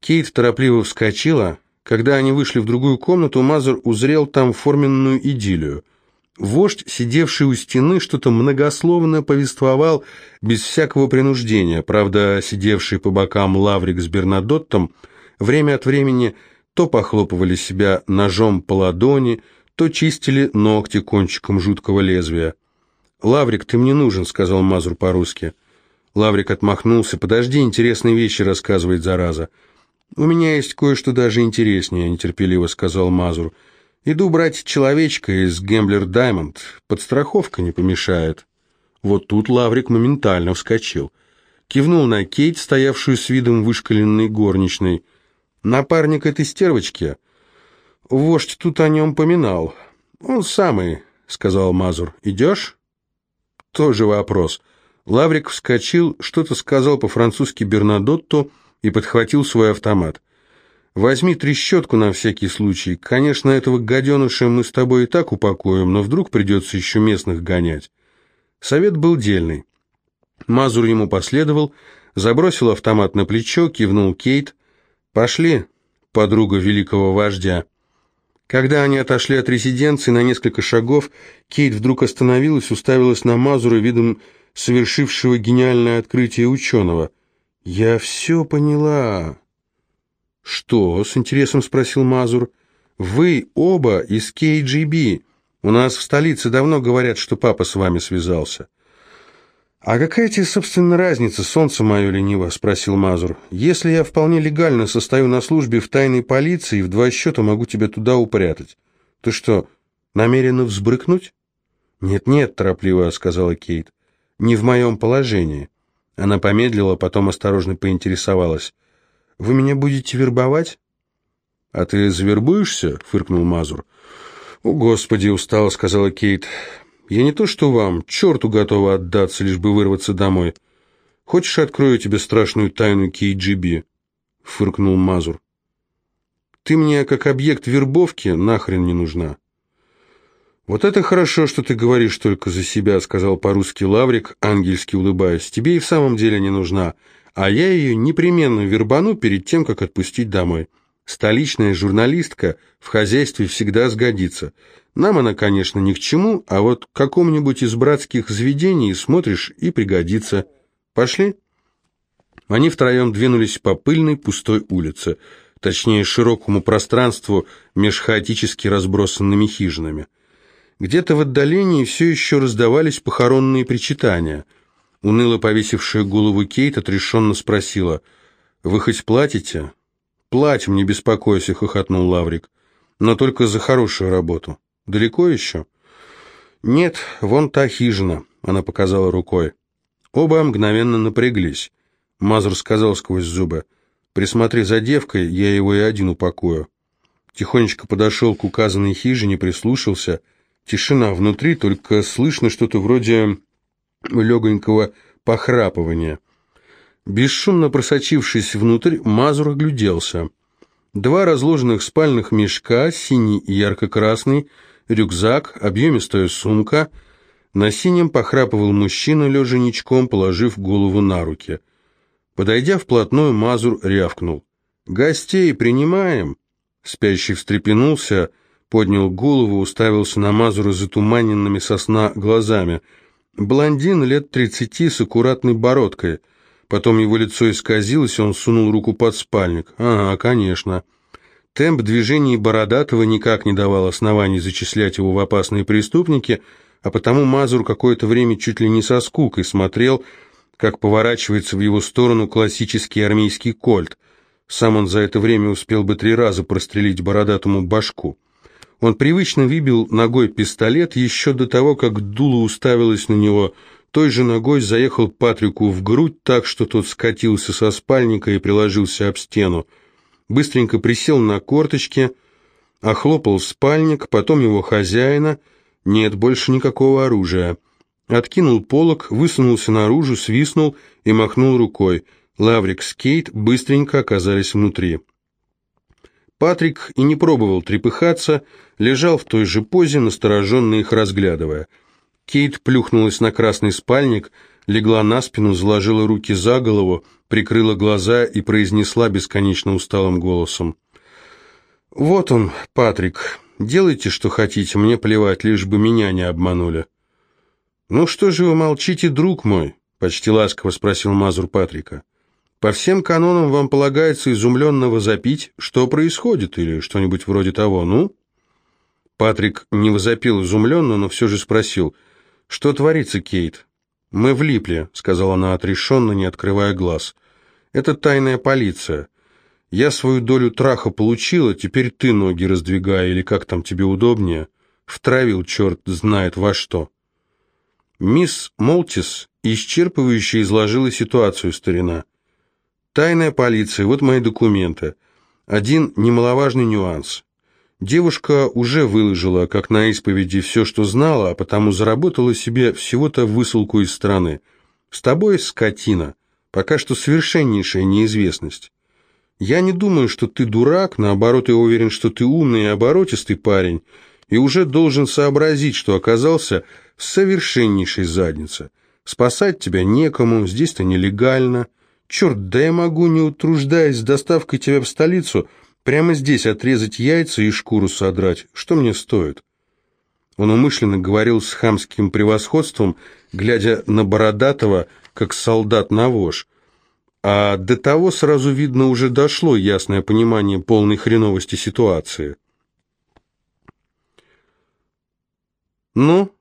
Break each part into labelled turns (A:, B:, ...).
A: Кейт торопливо вскочила. Когда они вышли в другую комнату, Мазур узрел там форменную идиллию. Вождь, сидевший у стены, что-то многословно повествовал без всякого принуждения. Правда, сидевший по бокам Лаврик с Бернадоттом время от времени то похлопывали себя ножом по ладони, то чистили ногти кончиком жуткого лезвия. «Лаврик, ты мне нужен», — сказал Мазур по-русски. Лаврик отмахнулся. «Подожди, интересные вещи рассказывает, зараза». «У меня есть кое-что даже интереснее», — нетерпеливо сказал Мазур. «Иду брать человечка из Гемблер Даймонд. Подстраховка не помешает». Вот тут Лаврик моментально вскочил. Кивнул на Кейт, стоявшую с видом вышкаленной горничной. «Напарник этой стервочки?» «Вождь тут о нем поминал». «Он самый», — сказал Мазур. «Идешь?» «Тоже вопрос». Лаврик вскочил, что-то сказал по-французски Бернадотту и подхватил свой автомат. «Возьми трещотку на всякий случай. Конечно, этого гаденыша мы с тобой и так упакуем, но вдруг придется еще местных гонять». Совет был дельный. Мазур ему последовал, забросил автомат на плечо, кивнул Кейт. «Пошли, подруга великого вождя». Когда они отошли от резиденции на несколько шагов, Кейт вдруг остановилась, уставилась на Мазура видом совершившего гениальное открытие ученого. «Я все поняла». «Что?» — с интересом спросил Мазур. «Вы оба из КГБ. У нас в столице давно говорят, что папа с вами связался». «А какая тебе, собственно, разница, солнце мое лениво?» — спросил Мазур. «Если я вполне легально состою на службе в тайной полиции, в два счета могу тебя туда упрятать. Ты что, намерена взбрыкнуть?» «Нет-нет», — торопливо сказала Кейт не в моем положении». Она помедлила, потом осторожно поинтересовалась. «Вы меня будете вербовать?» «А ты завербуешься?» — фыркнул Мазур. «О, Господи!» — устала, сказала Кейт. «Я не то что вам, черту готова отдаться, лишь бы вырваться домой. Хочешь, открою тебе страшную тайну КГБ?» — фыркнул Мазур. «Ты мне как объект вербовки нахрен не нужна». «Вот это хорошо, что ты говоришь только за себя», — сказал по-русски Лаврик, ангельски улыбаясь. «Тебе и в самом деле не нужна, а я ее непременно вербану перед тем, как отпустить домой. Столичная журналистка в хозяйстве всегда сгодится. Нам она, конечно, ни к чему, а вот к какому-нибудь из братских заведений смотришь и пригодится. Пошли?» Они втроем двинулись по пыльной пустой улице, точнее, широкому пространству меж хаотически разбросанными хижинами. Где-то в отдалении все еще раздавались похоронные причитания. Уныло повесившая голову Кейт отрешенно спросила, «Вы хоть платите?» «Платим, не беспокойся», — хохотнул Лаврик. «Но только за хорошую работу. Далеко еще?» «Нет, вон та хижина», — она показала рукой. Оба мгновенно напряглись. Мазур сказал сквозь зубы, «Присмотри за девкой, я его и один упакую». Тихонечко подошел к указанной хижине, прислушался — Тишина внутри, только слышно что-то вроде легонького похрапывания. Бесшумно просочившись внутрь, Мазур огляделся. Два разложенных спальных мешка, синий и ярко-красный, рюкзак, объемистая сумка. На синем похрапывал мужчина, лежа ничком, положив голову на руки. Подойдя вплотную, Мазур рявкнул. «Гостей принимаем!» Спящий встрепенулся, — поднял голову, уставился на Мазура затуманенными сосна глазами. Блондин лет тридцати с аккуратной бородкой. Потом его лицо исказилось, он сунул руку под спальник. «Ага, конечно». Темп движений Бородатого никак не давал оснований зачислять его в опасные преступники, а потому Мазур какое-то время чуть ли не со скукой смотрел, как поворачивается в его сторону классический армейский кольт. Сам он за это время успел бы три раза прострелить Бородатому башку. Он привычно выбил ногой пистолет еще до того, как дуло уставилось на него. Той же ногой заехал Патрику в грудь так, что тот скатился со спальника и приложился об стену. Быстренько присел на корточки, охлопал спальник, потом его хозяина. Нет больше никакого оружия. Откинул полог, высунулся наружу, свистнул и махнул рукой. Лаврик с Кейт быстренько оказались внутри. Патрик и не пробовал трепыхаться, лежал в той же позе, настороженно их разглядывая. Кейт плюхнулась на красный спальник, легла на спину, заложила руки за голову, прикрыла глаза и произнесла бесконечно усталым голосом. «Вот он, Патрик, делайте, что хотите, мне плевать, лишь бы меня не обманули». «Ну что же вы молчите, друг мой?» — почти ласково спросил Мазур Патрика. «По всем канонам вам полагается изумленного запить, что происходит, или что-нибудь вроде того, ну?» Патрик не возопил изумленно, но все же спросил, «Что творится, Кейт?» «Мы влипли», — сказала она отрешенно, не открывая глаз. «Это тайная полиция. Я свою долю траха получила, теперь ты ноги раздвигай, или как там тебе удобнее. Втравил черт знает во что». Мисс Молтис исчерпывающе изложила ситуацию старина. «Тайная полиция, вот мои документы. Один немаловажный нюанс. Девушка уже выложила, как на исповеди, все, что знала, а потому заработала себе всего-то высылку из страны. С тобой, скотина, пока что совершеннейшая неизвестность. Я не думаю, что ты дурак, наоборот, я уверен, что ты умный и оборотистый парень, и уже должен сообразить, что оказался в совершеннейшей заднице. Спасать тебя некому, здесь-то нелегально. Черт, да я могу, не утруждаясь доставкой тебя в столицу, — Прямо здесь отрезать яйца и шкуру содрать. Что мне стоит? Он умышленно говорил с хамским превосходством, глядя на Бородатого, как солдат на вож. А до того сразу видно уже дошло ясное понимание полной хреновости ситуации. «Ну,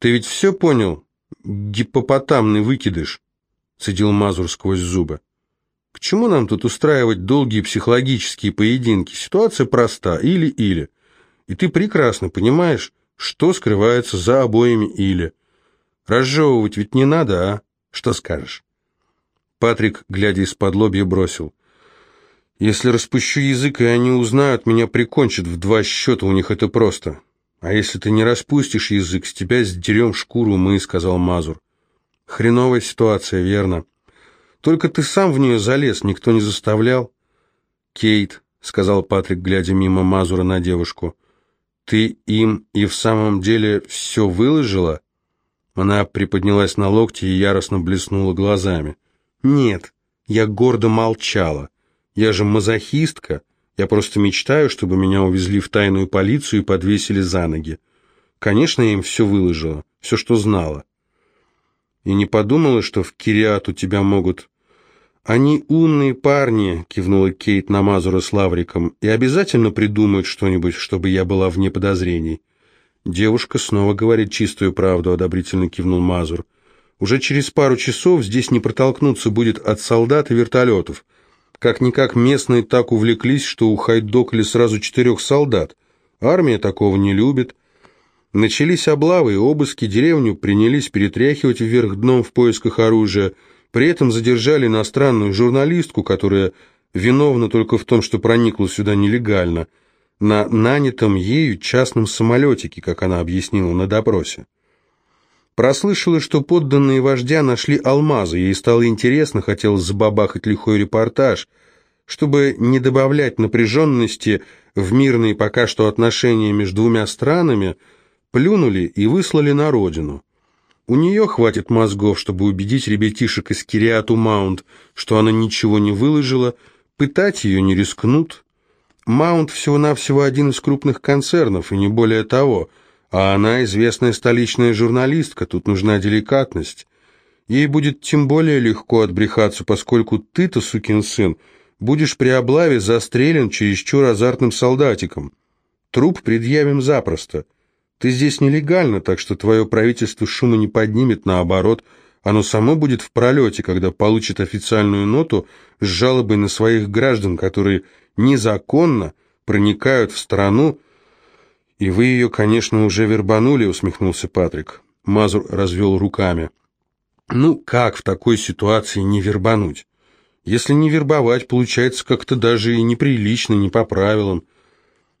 A: ты ведь все понял, гипопотамный выкидыш?» — цедил Мазур сквозь зубы. К чему нам тут устраивать долгие психологические поединки? Ситуация проста, или-или. И ты прекрасно понимаешь, что скрывается за обоими «или». Разжевывать ведь не надо, а? Что скажешь? Патрик, глядя из-под лобья, бросил. Если распущу язык, и они узнают, меня прикончат в два счета, у них это просто. А если ты не распустишь язык, с тебя сдерем шкуру мы, сказал Мазур. Хреновая ситуация, верно? Только ты сам в нее залез, никто не заставлял. Кейт, сказал Патрик, глядя мимо Мазура на девушку, ты им и в самом деле все выложила? Она приподнялась на локти и яростно блеснула глазами. Нет, я гордо молчала. Я же мазохистка. Я просто мечтаю, чтобы меня увезли в тайную полицию и подвесили за ноги. Конечно, я им все выложила, все, что знала. И не подумала, что в Кириат у тебя могут... «Они умные парни», — кивнула Кейт на Мазура с Лавриком, «и обязательно придумают что-нибудь, чтобы я была вне подозрений». Девушка снова говорит чистую правду, одобрительно кивнул Мазур. «Уже через пару часов здесь не протолкнуться будет от солдат и вертолетов. Как-никак местные так увлеклись, что ухайдокали сразу четырех солдат. Армия такого не любит». Начались облавы и обыски, деревню принялись перетряхивать вверх дном в поисках оружия. При этом задержали иностранную журналистку, которая виновна только в том, что проникла сюда нелегально, на нанятом ею частном самолетике, как она объяснила на допросе. Прослышала, что подданные вождя нашли алмазы, ей стало интересно, хотелось забабахать лихой репортаж, чтобы не добавлять напряженности в мирные пока что отношения между двумя странами – плюнули и выслали на родину. У нее хватит мозгов, чтобы убедить ребятишек из Кириату Маунт, что она ничего не выложила, пытать ее не рискнут. Маунт всего-навсего один из крупных концернов, и не более того, а она известная столичная журналистка, тут нужна деликатность. Ей будет тем более легко отбрехаться, поскольку ты-то, сукин сын, будешь при облаве застрелен чересчур азартным солдатиком. Труп предъявим запросто — ты здесь нелегально, так что твое правительство шума не поднимет, наоборот, оно само будет в пролете, когда получит официальную ноту с жалобой на своих граждан, которые незаконно проникают в страну, и вы ее, конечно, уже вербанули, усмехнулся Патрик. Мазур развел руками. Ну, как в такой ситуации не вербануть? Если не вербовать, получается как-то даже и неприлично, не по правилам.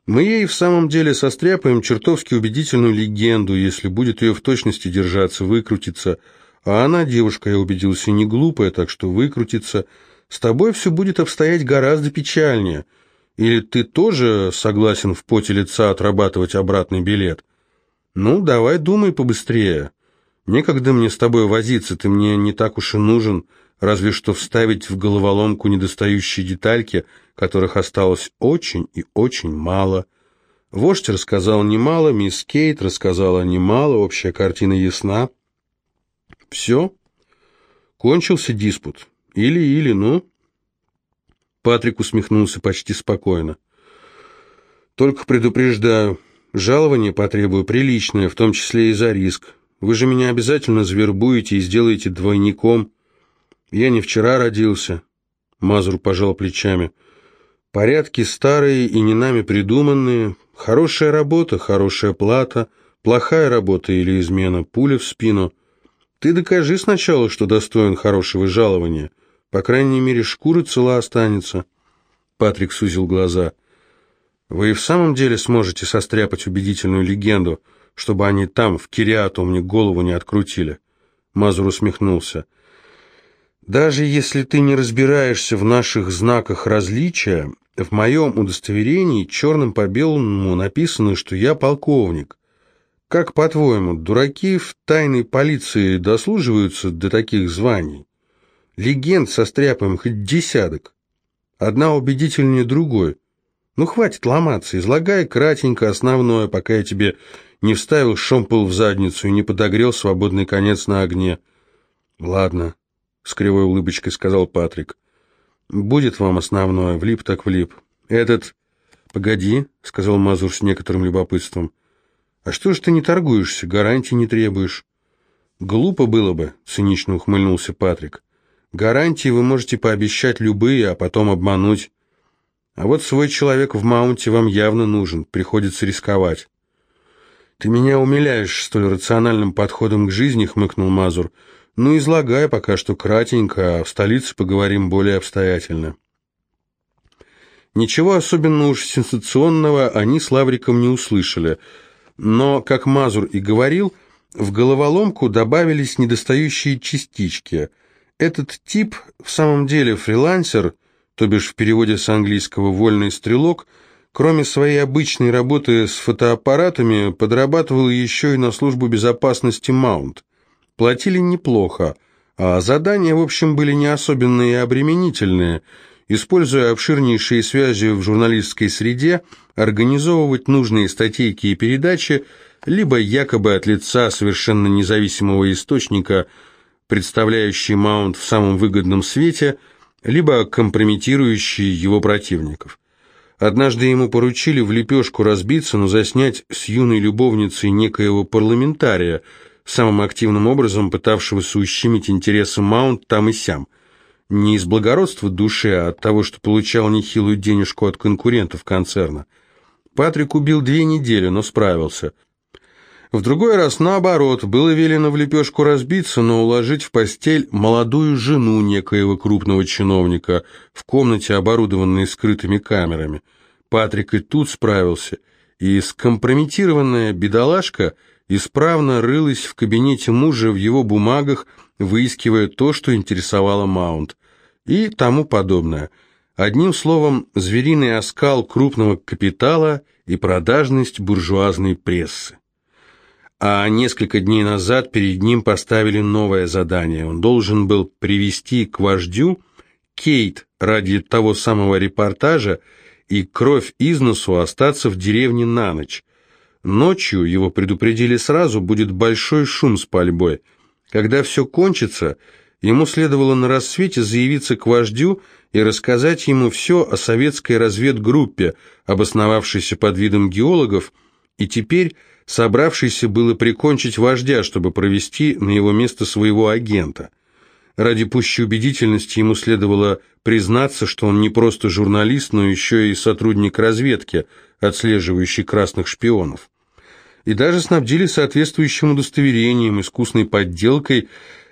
A: Мы ей в самом деле состряпаем чертовски убедительную легенду, если будет ее в точности держаться, выкрутиться. А она, девушка, я убедился, не глупая, так что выкрутится. С тобой все будет обстоять гораздо печальнее. Или ты тоже согласен в поте лица отрабатывать обратный билет? Ну, давай думай побыстрее. Некогда мне с тобой возиться, ты мне не так уж и нужен, разве что вставить в головоломку недостающие детальки, которых осталось очень и очень мало. Вождь рассказал немало, мисс Кейт рассказала немало, общая картина ясна. Все. Кончился диспут. Или-или, ну... Патрик усмехнулся почти спокойно. «Только предупреждаю, жалование потребую приличное, в том числе и за риск. Вы же меня обязательно завербуете и сделаете двойником. Я не вчера родился». Мазур пожал плечами. «Порядки старые и не нами придуманные. Хорошая работа, хорошая плата. Плохая работа или измена, пуля в спину. Ты докажи сначала, что достоин хорошего жалования». По крайней мере, шкура цела останется. Патрик сузил глаза. Вы и в самом деле сможете состряпать убедительную легенду, чтобы они там, в Кириату, мне голову не открутили. Мазур усмехнулся. Даже если ты не разбираешься в наших знаках различия, в моем удостоверении черным по белому написано, что я полковник. Как, по-твоему, дураки в тайной полиции дослуживаются до таких званий? Легенд состряпаем хоть десяток. Одна убедительнее другой. Ну, хватит ломаться, излагай кратенько основное, пока я тебе не вставил шомпол в задницу и не подогрел свободный конец на огне. Ладно, с кривой улыбочкой сказал Патрик. Будет вам основное, влип так влип. Этот... Погоди, сказал Мазур с некоторым любопытством. А что ж ты не торгуешься, гарантий не требуешь? Глупо было бы, цинично ухмыльнулся Патрик. Гарантии вы можете пообещать любые, а потом обмануть. А вот свой человек в маунте вам явно нужен, приходится рисковать. «Ты меня умиляешь столь рациональным подходом к жизни», — хмыкнул Мазур. «Ну, излагай пока что кратенько, а в столице поговорим более обстоятельно». Ничего особенно уж сенсационного они с Лавриком не услышали, но, как Мазур и говорил, в головоломку добавились недостающие частички — этот тип в самом деле фрилансер, то бишь в переводе с английского «вольный стрелок», кроме своей обычной работы с фотоаппаратами, подрабатывал еще и на службу безопасности Маунт. Платили неплохо, а задания, в общем, были не особенно и обременительные. Используя обширнейшие связи в журналистской среде, организовывать нужные статейки и передачи, либо якобы от лица совершенно независимого источника – представляющий Маунт в самом выгодном свете, либо компрометирующий его противников. Однажды ему поручили в лепешку разбиться, но заснять с юной любовницей некоего парламентария, самым активным образом пытавшегося ущемить интересы Маунт там и сям. Не из благородства души, а от того, что получал нехилую денежку от конкурентов концерна. Патрик убил две недели, но справился – в другой раз, наоборот, было велено в лепешку разбиться, но уложить в постель молодую жену некоего крупного чиновника в комнате, оборудованной скрытыми камерами. Патрик и тут справился, и скомпрометированная бедолашка исправно рылась в кабинете мужа в его бумагах, выискивая то, что интересовало Маунт, и тому подобное. Одним словом, звериный оскал крупного капитала и продажность буржуазной прессы а несколько дней назад перед ним поставили новое задание. Он должен был привести к вождю Кейт ради того самого репортажа и кровь из носу остаться в деревне на ночь. Ночью, его предупредили сразу, будет большой шум с пальбой. Когда все кончится, ему следовало на рассвете заявиться к вождю и рассказать ему все о советской разведгруппе, обосновавшейся под видом геологов, и теперь собравшийся было прикончить вождя, чтобы провести на его место своего агента. Ради пущей убедительности ему следовало признаться, что он не просто журналист, но еще и сотрудник разведки, отслеживающий красных шпионов. И даже снабдили соответствующим удостоверением, искусной подделкой.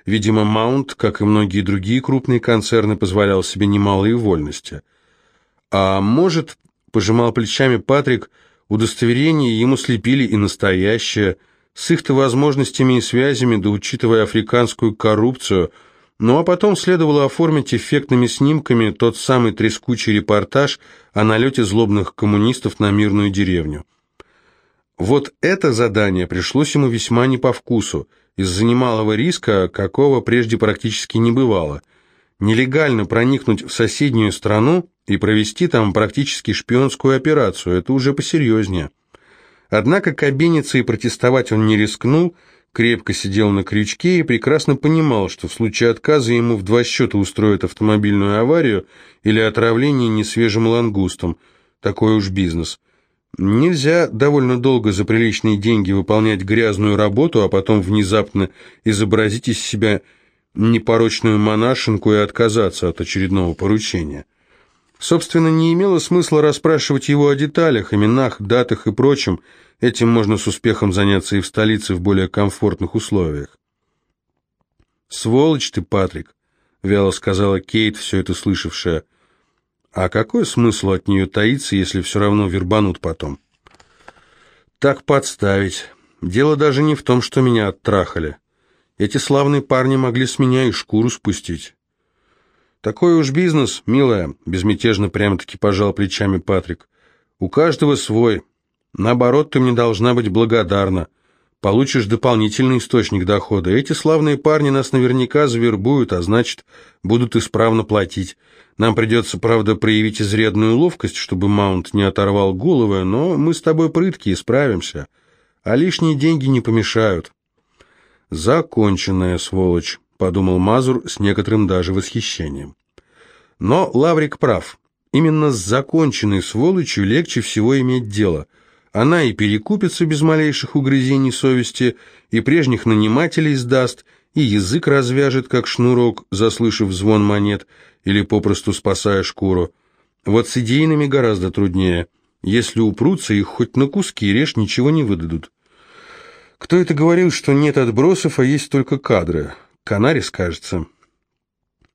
A: Видимо, Маунт, как и многие другие крупные концерны, позволял себе немалые вольности. А может, пожимал плечами Патрик, — Удостоверение ему слепили и настоящее, с их-то возможностями и связями, да учитывая африканскую коррупцию, ну а потом следовало оформить эффектными снимками тот самый трескучий репортаж о налете злобных коммунистов на мирную деревню. Вот это задание пришлось ему весьма не по вкусу, из-за немалого риска, какого прежде практически не бывало. Нелегально проникнуть в соседнюю страну и провести там практически шпионскую операцию – это уже посерьезнее. Однако кабиниться и протестовать он не рискнул, крепко сидел на крючке и прекрасно понимал, что в случае отказа ему в два счета устроят автомобильную аварию или отравление несвежим лангустом. Такой уж бизнес. Нельзя довольно долго за приличные деньги выполнять грязную работу, а потом внезапно изобразить из себя непорочную монашенку и отказаться от очередного поручения. Собственно, не имело смысла расспрашивать его о деталях, именах, датах и прочем. Этим можно с успехом заняться и в столице в более комфортных условиях. «Сволочь ты, Патрик», — вяло сказала Кейт, все это слышавшая. «А какой смысл от нее таиться, если все равно вербанут потом?» «Так подставить. Дело даже не в том, что меня оттрахали. Эти славные парни могли с меня и шкуру спустить». «Такой уж бизнес, милая», — безмятежно прямо-таки пожал плечами Патрик. «У каждого свой. Наоборот, ты мне должна быть благодарна. Получишь дополнительный источник дохода. Эти славные парни нас наверняка завербуют, а значит, будут исправно платить. Нам придется, правда, проявить изрядную ловкость, чтобы Маунт не оторвал головы, но мы с тобой прытки и справимся. А лишние деньги не помешают». «Законченная сволочь». — подумал Мазур с некоторым даже восхищением. Но Лаврик прав. Именно с законченной сволочью легче всего иметь дело. Она и перекупится без малейших угрызений совести, и прежних нанимателей сдаст, и язык развяжет, как шнурок, заслышав звон монет, или попросту спасая шкуру. Вот с идейными гораздо труднее. Если упрутся, их хоть на куски режь, ничего не выдадут. Кто это говорил, что нет отбросов, а есть только кадры? Канарис, кажется.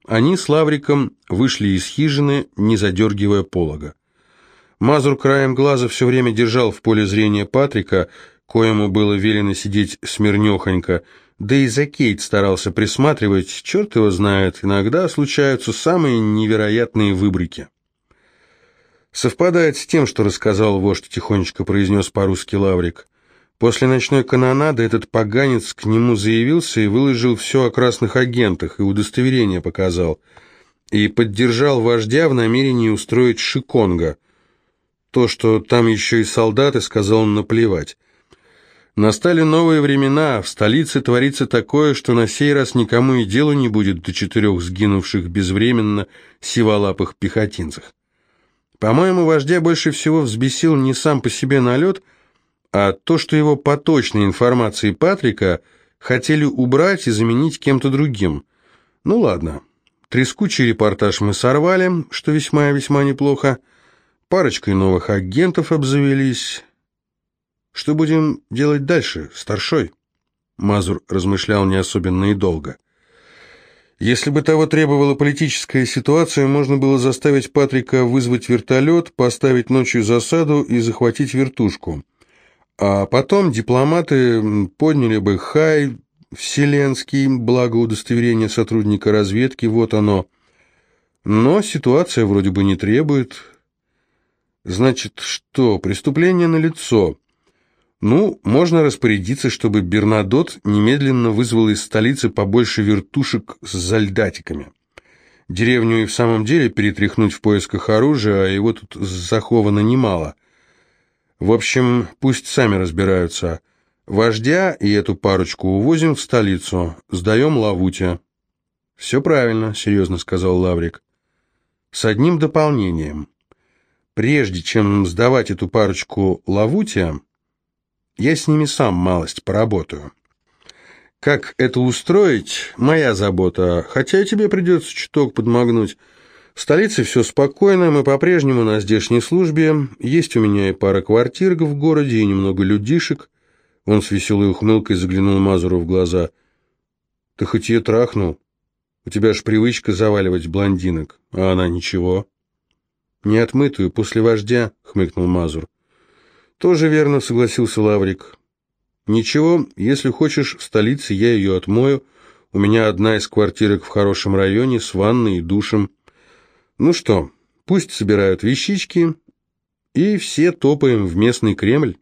A: Они с Лавриком вышли из хижины, не задергивая полога. Мазур краем глаза все время держал в поле зрения Патрика, коему было велено сидеть смирнехонько, да и за Кейт старался присматривать, черт его знает, иногда случаются самые невероятные выбрики. Совпадает с тем, что рассказал вождь, тихонечко произнес по-русски Лаврик. После ночной канонады этот поганец к нему заявился и выложил все о красных агентах, и удостоверение показал, и поддержал вождя в намерении устроить Шиконга. То, что там еще и солдаты, сказал он наплевать. Настали новые времена, в столице творится такое, что на сей раз никому и делу не будет до четырех сгинувших безвременно сиволапых пехотинцев. По-моему, вождя больше всего взбесил не сам по себе налет, а то, что его по точной информации Патрика хотели убрать и заменить кем-то другим. Ну ладно, трескучий репортаж мы сорвали, что весьма-весьма неплохо, парочкой новых агентов обзавелись. Что будем делать дальше, старшой? Мазур размышлял не особенно и долго. Если бы того требовала политическая ситуация, можно было заставить Патрика вызвать вертолет, поставить ночью засаду и захватить вертушку. А потом дипломаты подняли бы хай вселенский, благо удостоверение сотрудника разведки, вот оно. Но ситуация вроде бы не требует. Значит, что, преступление налицо. Ну, можно распорядиться, чтобы Бернадот немедленно вызвал из столицы побольше вертушек с зальдатиками. Деревню и в самом деле перетряхнуть в поисках оружия, а его тут заховано немало. В общем, пусть сами разбираются. Вождя и эту парочку увозим в столицу, сдаем Лавуте». «Все правильно», — серьезно сказал Лаврик. «С одним дополнением. Прежде чем сдавать эту парочку Лавуте, я с ними сам малость поработаю. Как это устроить, моя забота, хотя тебе придется чуток подмогнуть». В столице все спокойно, мы по-прежнему на здешней службе, есть у меня и пара квартир в городе, и немного людишек. Он с веселой ухмылкой заглянул Мазуру в глаза. «Ты хоть ее трахнул? У тебя ж привычка заваливать блондинок, а она ничего». «Не отмытую, после вождя», — хмыкнул Мазур. «Тоже верно», — согласился Лаврик. «Ничего, если хочешь, в столице я ее отмою. У меня одна из квартирок в хорошем районе с ванной и душем». Ну что, пусть собирают вещички, и все топаем в местный Кремль.